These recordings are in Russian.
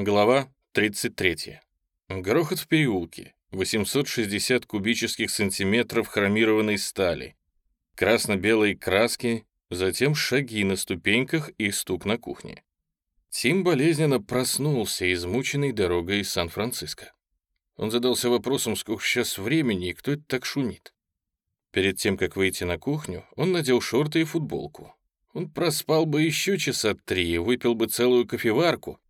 Глава 33. Грохот в переулке. 860 кубических сантиметров хромированной стали. Красно-белые краски, затем шаги на ступеньках и стук на кухне. Тим болезненно проснулся, измученный дорогой из Сан-Франциско. Он задался вопросом, сколько сейчас времени и кто это так шумит. Перед тем, как выйти на кухню, он надел шорты и футболку. Он проспал бы еще часа три и выпил бы целую кофеварку,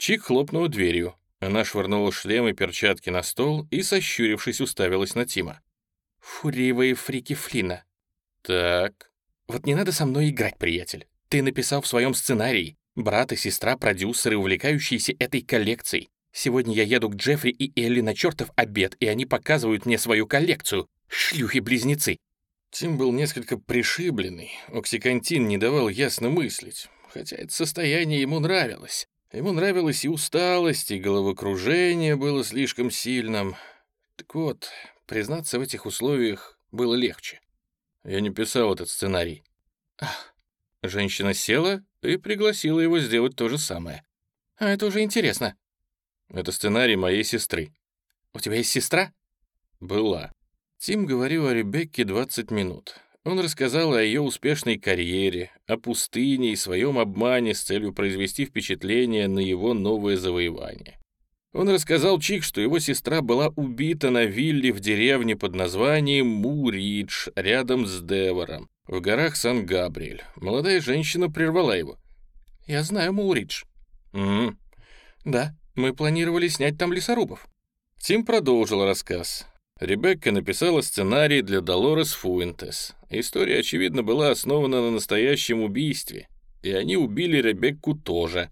Чик хлопнула дверью. Она швырнула шлем и перчатки на стол и, сощурившись, уставилась на Тима. «Фуриевые фрики Флина». «Так». «Вот не надо со мной играть, приятель. Ты написал в своем сценарии. Брат и сестра, продюсеры, увлекающиеся этой коллекцией. Сегодня я еду к Джеффри и Элли на чертов обед, и они показывают мне свою коллекцию. Шлюхи-близнецы». Тим был несколько пришибленный. Оксикантин не давал ясно мыслить, хотя это состояние ему нравилось. Ему нравилась и усталость, и головокружение было слишком сильным. Так вот, признаться в этих условиях было легче. Я не писал этот сценарий. Ах. Женщина села и пригласила его сделать то же самое. А это уже интересно. Это сценарий моей сестры. У тебя есть сестра? Была. Тим говорил о Ребекке 20 минут. Он рассказал о ее успешной карьере, о пустыне и своем обмане с целью произвести впечатление на его новое завоевание. Он рассказал Чик, что его сестра была убита на вилле в деревне под названием Муридж, рядом с Девором, в горах Сан-Габриэль. Молодая женщина прервала его. «Я знаю Муридж». «Угу». «Да, мы планировали снять там лесорубов». Тим продолжил рассказ. Ребекка написала сценарий для Долорес Фуэнтес. История, очевидно, была основана на настоящем убийстве, и они убили Ребекку тоже.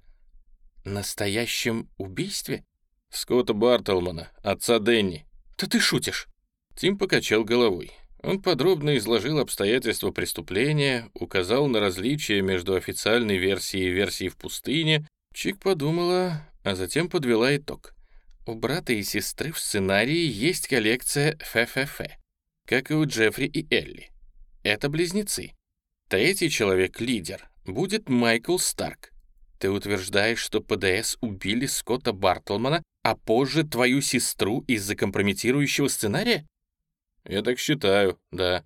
Настоящем убийстве? Скотта Бартлмана, отца Денни. Да ты шутишь. Тим покачал головой. Он подробно изложил обстоятельства преступления, указал на различия между официальной версией и версией в пустыне. Чик подумала, а затем подвела итог. У брата и сестры в сценарии есть коллекция ФФФ, как и у Джеффри и Элли. Это близнецы. Третий человек-лидер будет Майкл Старк. Ты утверждаешь, что ПДС убили Скотта Бартлмана, а позже твою сестру из-за компрометирующего сценария? Я так считаю, да.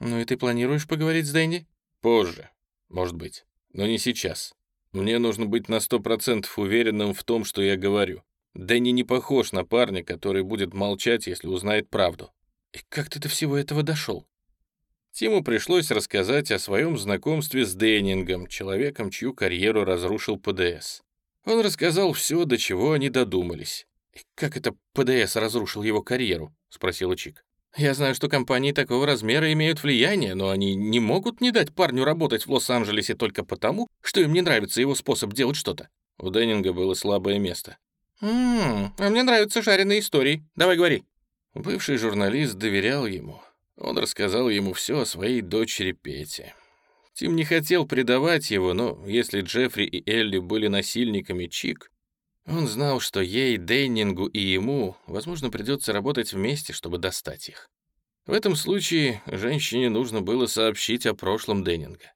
Ну и ты планируешь поговорить с Дэнни? Позже, может быть, но не сейчас. Мне нужно быть на сто процентов уверенным в том, что я говорю. Дэнни не похож на парня, который будет молчать, если узнает правду. И как ты до всего этого дошел? Тиму пришлось рассказать о своем знакомстве с Деннингом, человеком, чью карьеру разрушил ПДС. Он рассказал все, до чего они додумались. И «Как это ПДС разрушил его карьеру?» — спросил Чик. «Я знаю, что компании такого размера имеют влияние, но они не могут не дать парню работать в Лос-Анджелесе только потому, что им не нравится его способ делать что-то». У Деннинга было слабое место. «Ммм, а мне нравятся жареные истории. Давай говори». Бывший журналист доверял ему. Он рассказал ему все о своей дочери Пете. Тим не хотел предавать его, но если Джеффри и Элли были насильниками Чик, он знал, что ей, Деннингу и ему, возможно, придется работать вместе, чтобы достать их. В этом случае женщине нужно было сообщить о прошлом Деннинга.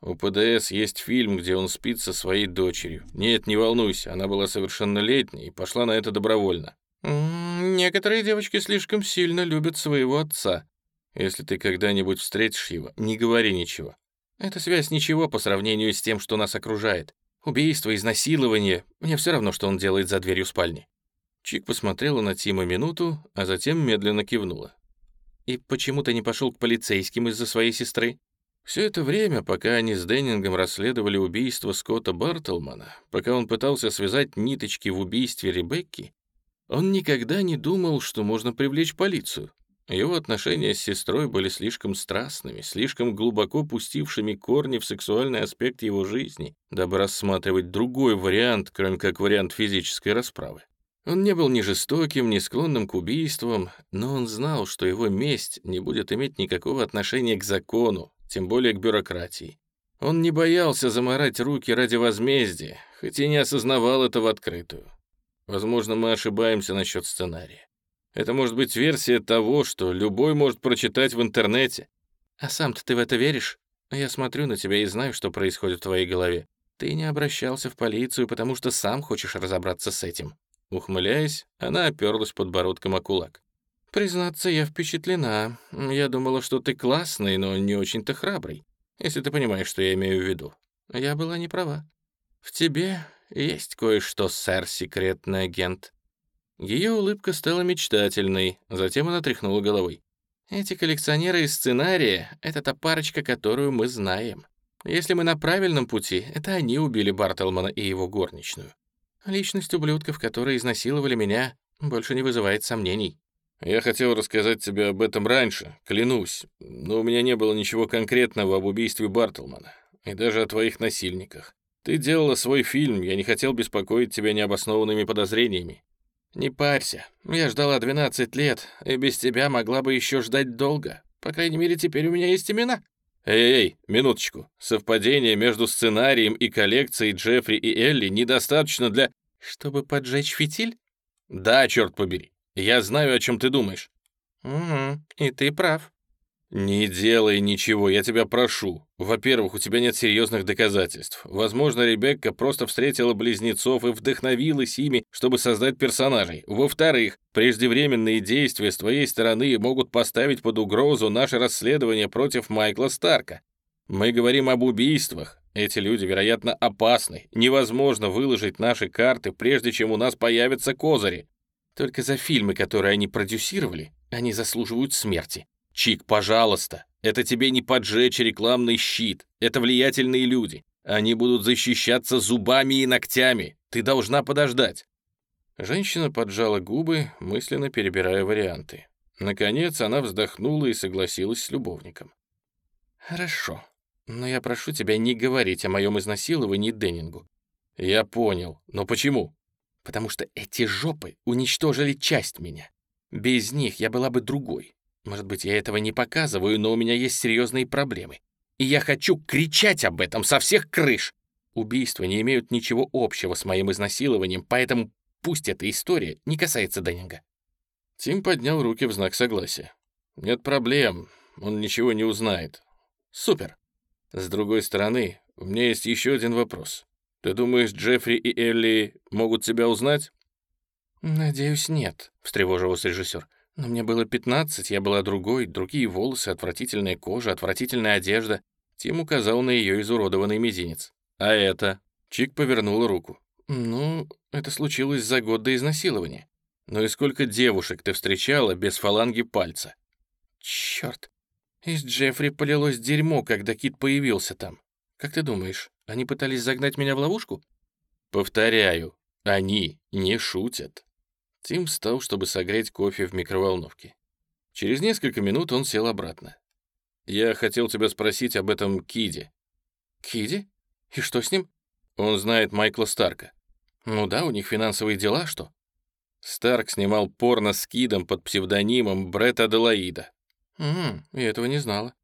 У ПДС есть фильм, где он спит со своей дочерью. Нет, не волнуйся, она была совершеннолетней и пошла на это добровольно. некоторые девочки слишком сильно любят своего отца. Если ты когда-нибудь встретишь его, не говори ничего. Эта связь ничего по сравнению с тем, что нас окружает. Убийство, изнасилование. Мне все равно, что он делает за дверью спальни. Чик посмотрела на Тима минуту, а затем медленно кивнула. «И почему ты не пошел к полицейским из-за своей сестры?» Все это время, пока они с Деннингом расследовали убийство Скотта Бартлмана, пока он пытался связать ниточки в убийстве Ребекки, он никогда не думал, что можно привлечь полицию. Его отношения с сестрой были слишком страстными, слишком глубоко пустившими корни в сексуальный аспект его жизни, дабы рассматривать другой вариант, кроме как вариант физической расправы. Он не был ни жестоким, ни склонным к убийствам, но он знал, что его месть не будет иметь никакого отношения к закону, тем более к бюрократии. Он не боялся заморать руки ради возмездия, хоть и не осознавал это в открытую. Возможно, мы ошибаемся насчет сценария. Это может быть версия того, что любой может прочитать в интернете. А сам-то ты в это веришь? Я смотрю на тебя и знаю, что происходит в твоей голове. Ты не обращался в полицию, потому что сам хочешь разобраться с этим». Ухмыляясь, она оперлась подбородком о кулак. «Признаться, я впечатлена. Я думала, что ты классный, но не очень-то храбрый, если ты понимаешь, что я имею в виду. Я была не права. В тебе есть кое-что, сэр, секретный агент». Ее улыбка стала мечтательной, затем она тряхнула головой. «Эти коллекционеры из сценария — это та парочка, которую мы знаем. Если мы на правильном пути, это они убили Бартлмана и его горничную. Личность ублюдков, которые изнасиловали меня, больше не вызывает сомнений». «Я хотел рассказать тебе об этом раньше, клянусь, но у меня не было ничего конкретного об убийстве Бартлмана и даже о твоих насильниках. Ты делала свой фильм, я не хотел беспокоить тебя необоснованными подозрениями. «Не парься, я ждала 12 лет, и без тебя могла бы еще ждать долго. По крайней мере, теперь у меня есть имена». «Эй-эй, минуточку. Совпадение между сценарием и коллекцией Джеффри и Элли недостаточно для...» «Чтобы поджечь фитиль?» «Да, черт побери. Я знаю, о чем ты думаешь». «Угу, и ты прав. «Не делай ничего, я тебя прошу. Во-первых, у тебя нет серьезных доказательств. Возможно, Ребекка просто встретила близнецов и вдохновилась ими, чтобы создать персонажей. Во-вторых, преждевременные действия с твоей стороны могут поставить под угрозу наше расследование против Майкла Старка. Мы говорим об убийствах. Эти люди, вероятно, опасны. Невозможно выложить наши карты, прежде чем у нас появятся козыри. Только за фильмы, которые они продюсировали, они заслуживают смерти. Чик, пожалуйста, это тебе не поджечь рекламный щит. Это влиятельные люди. Они будут защищаться зубами и ногтями. Ты должна подождать». Женщина поджала губы, мысленно перебирая варианты. Наконец она вздохнула и согласилась с любовником. «Хорошо, но я прошу тебя не говорить о моем изнасиловании Деннингу». «Я понял. Но почему?» «Потому что эти жопы уничтожили часть меня. Без них я была бы другой. Может быть, я этого не показываю, но у меня есть серьезные проблемы. И я хочу кричать об этом со всех крыш. Убийства не имеют ничего общего с моим изнасилованием, поэтому пусть эта история не касается Деннинга». Тим поднял руки в знак согласия. «Нет проблем, он ничего не узнает». «Супер!» «С другой стороны, у меня есть еще один вопрос. Ты думаешь, Джеффри и Элли могут тебя узнать?» «Надеюсь, нет», — встревожился режиссер. Но мне было 15, я была другой, другие волосы, отвратительная кожа, отвратительная одежда. Тим указал на ее изуродованный мизинец. «А это?» Чик повернула руку. «Ну, это случилось за год до изнасилования. Ну и сколько девушек ты встречала без фаланги пальца?» «Черт! Из Джеффри полилось дерьмо, когда Кит появился там. Как ты думаешь, они пытались загнать меня в ловушку?» «Повторяю, они не шутят». Тим встал, чтобы согреть кофе в микроволновке. Через несколько минут он сел обратно. «Я хотел тебя спросить об этом Киде». «Киде? И что с ним?» «Он знает Майкла Старка». «Ну да, у них финансовые дела, что?» Старк снимал порно с Кидом под псевдонимом Бретт Аделаида. «Угу, я этого не знала».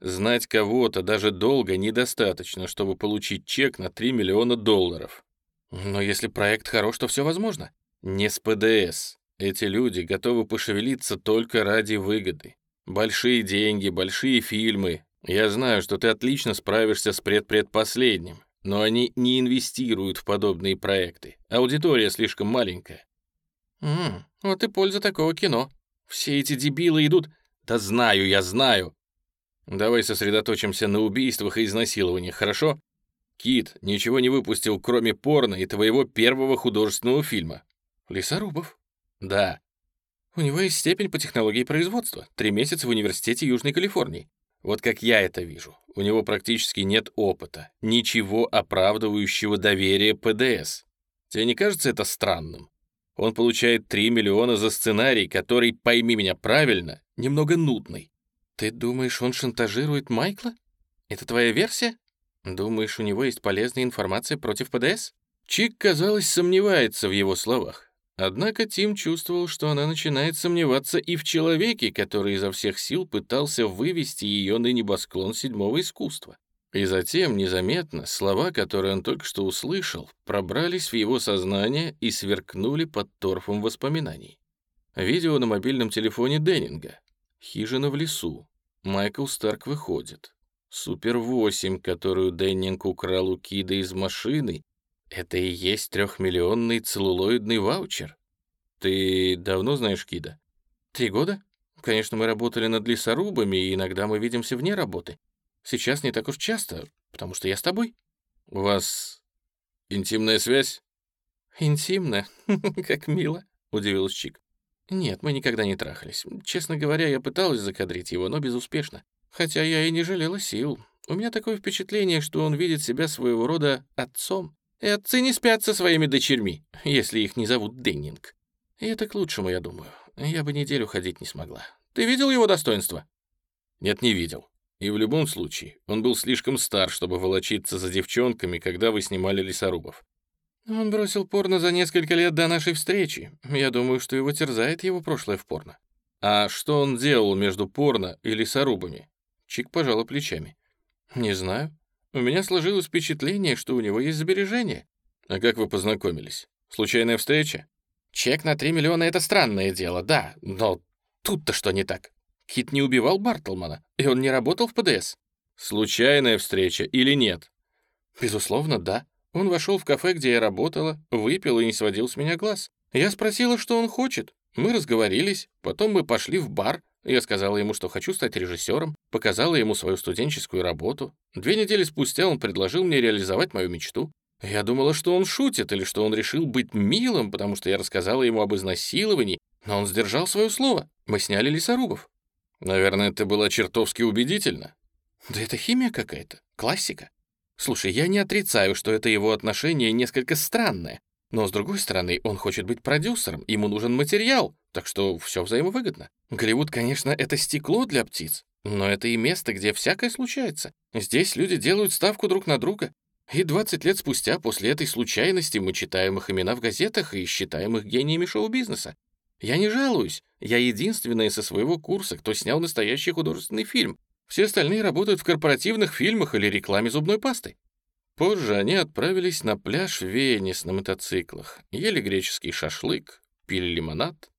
Знать кого-то даже долго недостаточно, чтобы получить чек на 3 миллиона долларов. Но если проект хорош, то все возможно. Не с ПДС. Эти люди готовы пошевелиться только ради выгоды. Большие деньги, большие фильмы. Я знаю, что ты отлично справишься с предпредпоследним, но они не инвестируют в подобные проекты. Аудитория слишком маленькая. Mm, вот и польза такого кино. Все эти дебилы идут... Да знаю, я знаю. Давай сосредоточимся на убийствах и изнасилованиях, хорошо? Кит ничего не выпустил, кроме порно и твоего первого художественного фильма. Лесорубов? Да. У него есть степень по технологии производства. Три месяца в университете Южной Калифорнии. Вот как я это вижу. У него практически нет опыта, ничего оправдывающего доверия ПДС. Тебе не кажется это странным? Он получает 3 миллиона за сценарий, который, пойми меня правильно, немного нудный. Ты думаешь, он шантажирует Майкла? Это твоя версия? Думаешь, у него есть полезная информация против ПДС? Чик, казалось, сомневается в его словах. Однако Тим чувствовал, что она начинает сомневаться и в человеке, который изо всех сил пытался вывести ее на небосклон седьмого искусства. И затем, незаметно, слова, которые он только что услышал, пробрались в его сознание и сверкнули под торфом воспоминаний. Видео на мобильном телефоне Деннинга. Хижина в лесу. Майкл Старк выходит. Супер-8, которую Деннинг украл у Кида из машины, это и есть трехмиллионный целлулоидный ваучер. Ты давно знаешь Кида? Три года. Конечно, мы работали над лесорубами, и иногда мы видимся вне работы. Сейчас не так уж часто, потому что я с тобой. У вас интимная связь? Интимная? Как мило, удивилась Чик. Нет, мы никогда не трахались. Честно говоря, я пыталась закадрить его, но безуспешно. Хотя я и не жалела сил. У меня такое впечатление, что он видит себя своего рода отцом. И отцы не спят со своими дочерьми, если их не зовут Деннинг. И это к лучшему, я думаю. Я бы неделю ходить не смогла. Ты видел его достоинство? Нет, не видел. И в любом случае, он был слишком стар, чтобы волочиться за девчонками, когда вы снимали лесорубов. Он бросил порно за несколько лет до нашей встречи. Я думаю, что его терзает его прошлое в порно. А что он делал между порно и лесорубами? Чик пожала плечами. Не знаю. У меня сложилось впечатление, что у него есть сбережения. А как вы познакомились? Случайная встреча? Чек на 3 миллиона — это странное дело, да, но тут-то что не так? Кит не убивал Бартлмана, и он не работал в ПДС. Случайная встреча или нет? Безусловно, да. Он вошел в кафе, где я работала, выпил и не сводил с меня глаз. Я спросила, что он хочет. Мы разговорились, потом мы пошли в бар. Я сказала ему, что хочу стать режиссером, показала ему свою студенческую работу. Две недели спустя он предложил мне реализовать мою мечту. Я думала, что он шутит или что он решил быть милым, потому что я рассказала ему об изнасиловании, но он сдержал свое слово. Мы сняли лесорубов. Наверное, это было чертовски убедительно. Да это химия какая-то, классика. Слушай, я не отрицаю, что это его отношение несколько странное, но, с другой стороны, он хочет быть продюсером, ему нужен материал, так что все взаимовыгодно. Голливуд, конечно, это стекло для птиц, но это и место, где всякое случается. Здесь люди делают ставку друг на друга. И 20 лет спустя, после этой случайности, мы читаем их имена в газетах и считаем их гениями шоу-бизнеса. Я не жалуюсь. Я единственная со своего курса, кто снял настоящий художественный фильм. Все остальные работают в корпоративных фильмах или рекламе зубной пасты. Позже они отправились на пляж Венес на мотоциклах, ели греческий шашлык, пили лимонад.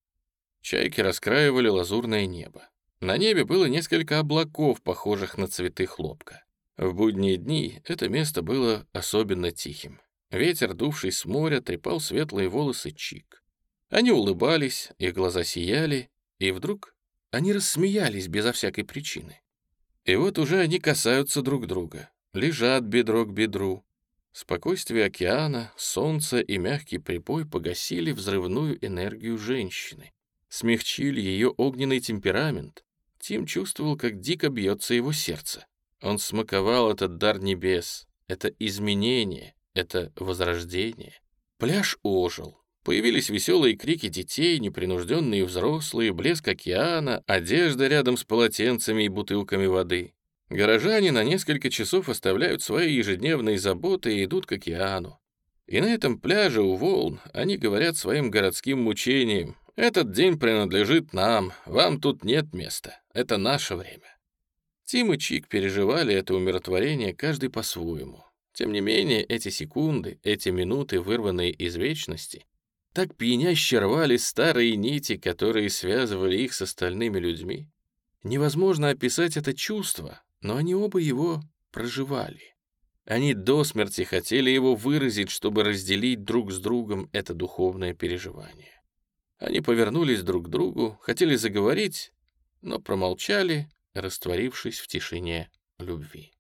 Чайки раскраивали лазурное небо. На небе было несколько облаков, похожих на цветы хлопка. В будние дни это место было особенно тихим. Ветер, дувший с моря, трепал светлые волосы Чик. Они улыбались, их глаза сияли, и вдруг они рассмеялись безо всякой причины. И вот уже они касаются друг друга, лежат бедро к бедру. Спокойствие океана, солнце и мягкий припой погасили взрывную энергию женщины, смягчили ее огненный темперамент. Тим чувствовал, как дико бьется его сердце. Он смаковал этот дар небес, это изменение, это возрождение. Пляж ожил, Появились веселые крики детей, непринужденные взрослые, блеск океана, одежда рядом с полотенцами и бутылками воды. Горожане на несколько часов оставляют свои ежедневные заботы и идут к океану. И на этом пляже у волн они говорят своим городским мучениям, «Этот день принадлежит нам, вам тут нет места, это наше время». Тим и Чик переживали это умиротворение каждый по-своему. Тем не менее, эти секунды, эти минуты, вырванные из вечности, так пьяняще рвали старые нити, которые связывали их с остальными людьми. Невозможно описать это чувство, но они оба его проживали. Они до смерти хотели его выразить, чтобы разделить друг с другом это духовное переживание. Они повернулись друг к другу, хотели заговорить, но промолчали, растворившись в тишине любви.